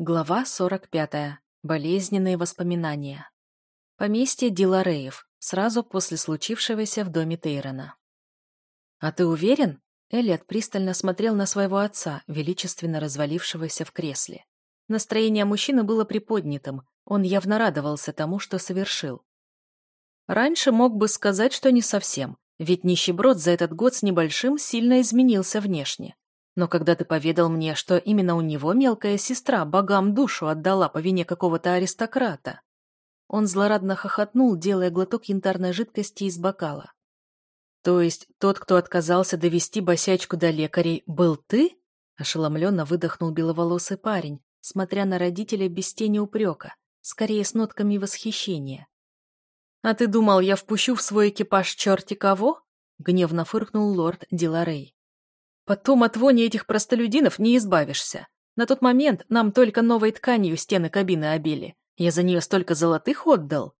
Глава 45. Болезненные воспоминания. Поместье Дилареев, сразу после случившегося в доме Тейрона. «А ты уверен?» Элliot пристально смотрел на своего отца, величественно развалившегося в кресле. Настроение мужчины было приподнятым, он явно радовался тому, что совершил. Раньше мог бы сказать, что не совсем, ведь нищеброд за этот год с небольшим сильно изменился внешне. Но когда ты поведал мне, что именно у него мелкая сестра богам душу отдала по вине какого-то аристократа, он злорадно хохотнул, делая глоток янтарной жидкости из бокала. «То есть тот, кто отказался довести босячку до лекарей, был ты?» Ошеломленно выдохнул беловолосый парень, смотря на родителя без тени упрека, скорее с нотками восхищения. «А ты думал, я впущу в свой экипаж черти кого?» гневно фыркнул лорд Диларей. Потом от вони этих простолюдинов не избавишься. На тот момент нам только новой тканью стены кабины обили. Я за нее столько золотых отдал.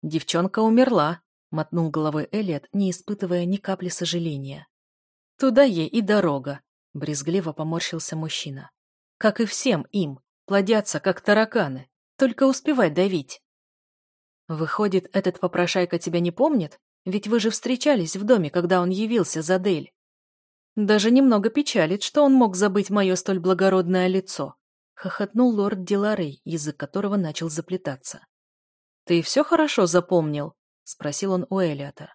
Девчонка умерла, мотнул головой Элliot, не испытывая ни капли сожаления. Туда ей и дорога, брезгливо поморщился мужчина. Как и всем им, плодятся, как тараканы, только успевать давить. Выходит, этот попрошайка тебя не помнит? Ведь вы же встречались в доме, когда он явился за Дель. Даже немного печалит, что он мог забыть мое столь благородное лицо. Хохотнул лорд Диларей, язык которого начал заплетаться. «Ты все хорошо запомнил?» — спросил он у Элиота.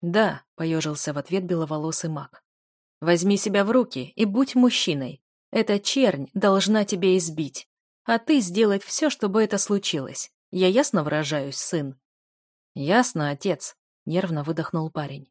«Да», — поежился в ответ беловолосый маг. «Возьми себя в руки и будь мужчиной. Эта чернь должна тебя избить. А ты сделать все, чтобы это случилось. Я ясно выражаюсь, сын?» «Ясно, отец», — нервно выдохнул парень.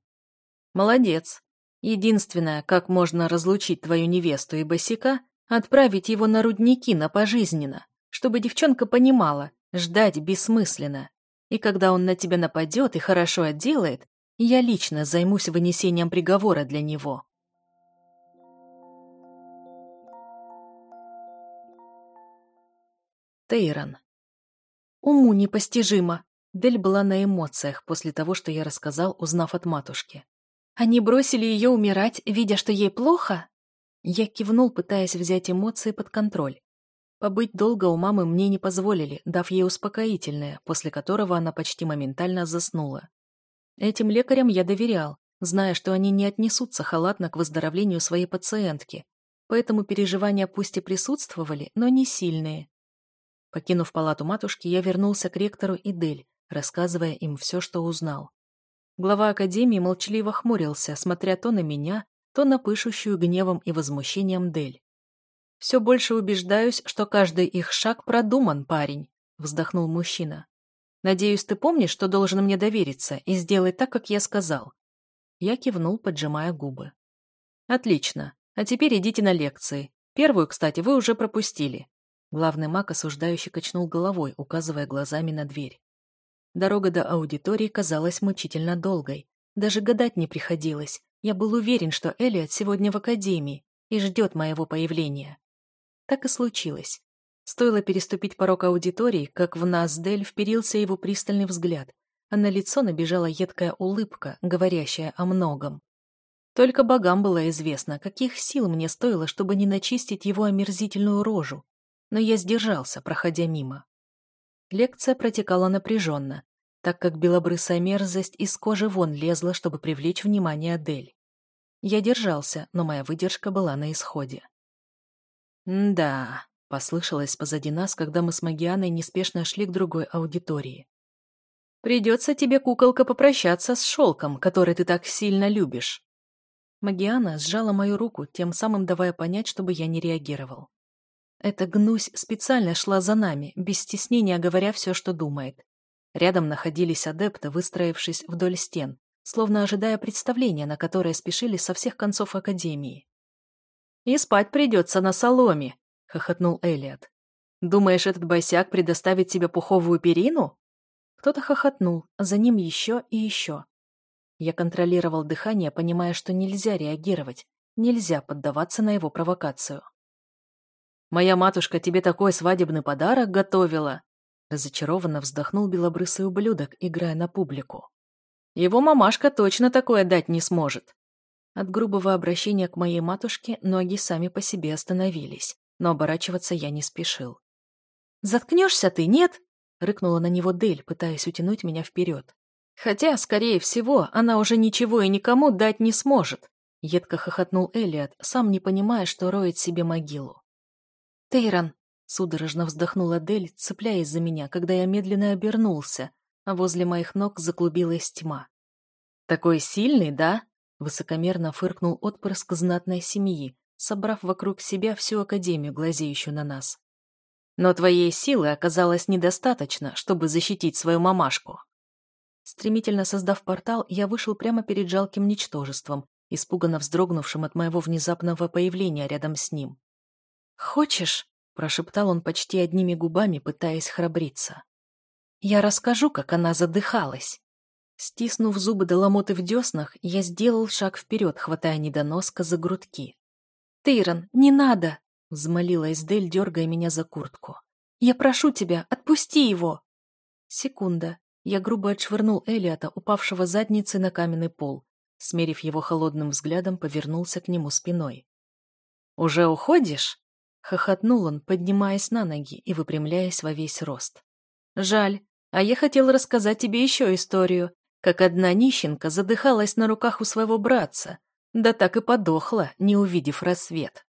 «Молодец. Единственное, как можно разлучить твою невесту и босика, отправить его на рудники на пожизненно, чтобы девчонка понимала, ждать бессмысленно. И когда он на тебя нападет и хорошо отделает, я лично займусь вынесением приговора для него. Тейрон. Уму непостижимо. Дель была на эмоциях после того, что я рассказал, узнав от матушки. Они бросили ее умирать, видя, что ей плохо? Я кивнул, пытаясь взять эмоции под контроль. Побыть долго у мамы мне не позволили, дав ей успокоительное, после которого она почти моментально заснула. Этим лекарям я доверял, зная, что они не отнесутся халатно к выздоровлению своей пациентки, поэтому переживания пусть и присутствовали, но не сильные. Покинув палату матушки, я вернулся к ректору и Дель, рассказывая им все, что узнал. Глава Академии молчаливо хмурился, смотря то на меня, то на пышущую гневом и возмущением Дель. «Все больше убеждаюсь, что каждый их шаг продуман, парень», — вздохнул мужчина. «Надеюсь, ты помнишь, что должен мне довериться и сделать так, как я сказал». Я кивнул, поджимая губы. «Отлично. А теперь идите на лекции. Первую, кстати, вы уже пропустили». Главный маг осуждающий качнул головой, указывая глазами на дверь. Дорога до аудитории казалась мучительно долгой. Даже гадать не приходилось. Я был уверен, что Элиот сегодня в академии и ждет моего появления. Так и случилось. Стоило переступить порог аудитории, как в нас Дель вперился его пристальный взгляд, а на лицо набежала едкая улыбка, говорящая о многом. Только богам было известно, каких сил мне стоило, чтобы не начистить его омерзительную рожу. Но я сдержался, проходя мимо. Лекция протекала напряженно, так как белобрысая мерзость из кожи вон лезла, чтобы привлечь внимание Адель. Я держался, но моя выдержка была на исходе. «Да», — послышалось позади нас, когда мы с Магианой неспешно шли к другой аудитории. «Придется тебе, куколка, попрощаться с шелком, который ты так сильно любишь». Магиана сжала мою руку, тем самым давая понять, чтобы я не реагировал. Эта гнусь специально шла за нами, без стеснения говоря все, что думает. Рядом находились адепты, выстроившись вдоль стен, словно ожидая представления, на которое спешили со всех концов Академии. «И спать придется на соломе», — хохотнул Элиот. «Думаешь, этот босяк предоставит тебе пуховую перину?» Кто-то хохотнул, за ним еще и еще. Я контролировал дыхание, понимая, что нельзя реагировать, нельзя поддаваться на его провокацию. Моя матушка тебе такой свадебный подарок готовила!» Разочарованно вздохнул белобрысый ублюдок, играя на публику. «Его мамашка точно такое дать не сможет!» От грубого обращения к моей матушке ноги сами по себе остановились. но оборачиваться я не спешил. «Заткнешься ты, нет?» — рыкнула на него Дель, пытаясь утянуть меня вперед. Хотя, скорее всего, она уже ничего и никому дать не сможет. Едко хохотнул Элиот, сам не понимая, что роет себе могилу. «Тейрон!» — судорожно вздохнула Дель, цепляясь за меня, когда я медленно обернулся, а возле моих ног заклубилась тьма. «Такой сильный, да?» — высокомерно фыркнул отпрыск знатной семьи, собрав вокруг себя всю академию, глазеющую на нас. «Но твоей силы оказалось недостаточно, чтобы защитить свою мамашку». Стремительно создав портал, я вышел прямо перед жалким ничтожеством, испуганно вздрогнувшим от моего внезапного появления рядом с ним. «Хочешь?» – прошептал он почти одними губами, пытаясь храбриться. «Я расскажу, как она задыхалась». Стиснув зубы до ломоты в деснах, я сделал шаг вперед, хватая недоноска за грудки. «Тейрон, не надо!» — взмолилась Дель, дергая меня за куртку. «Я прошу тебя, отпусти его!» Секунда. Я грубо отшвырнул Элиота, упавшего задницей на каменный пол. Смерив его холодным взглядом, повернулся к нему спиной. «Уже уходишь?» — хохотнул он, поднимаясь на ноги и выпрямляясь во весь рост. «Жаль, а я хотел рассказать тебе еще историю, как одна нищенка задыхалась на руках у своего братца, да так и подохла, не увидев рассвет.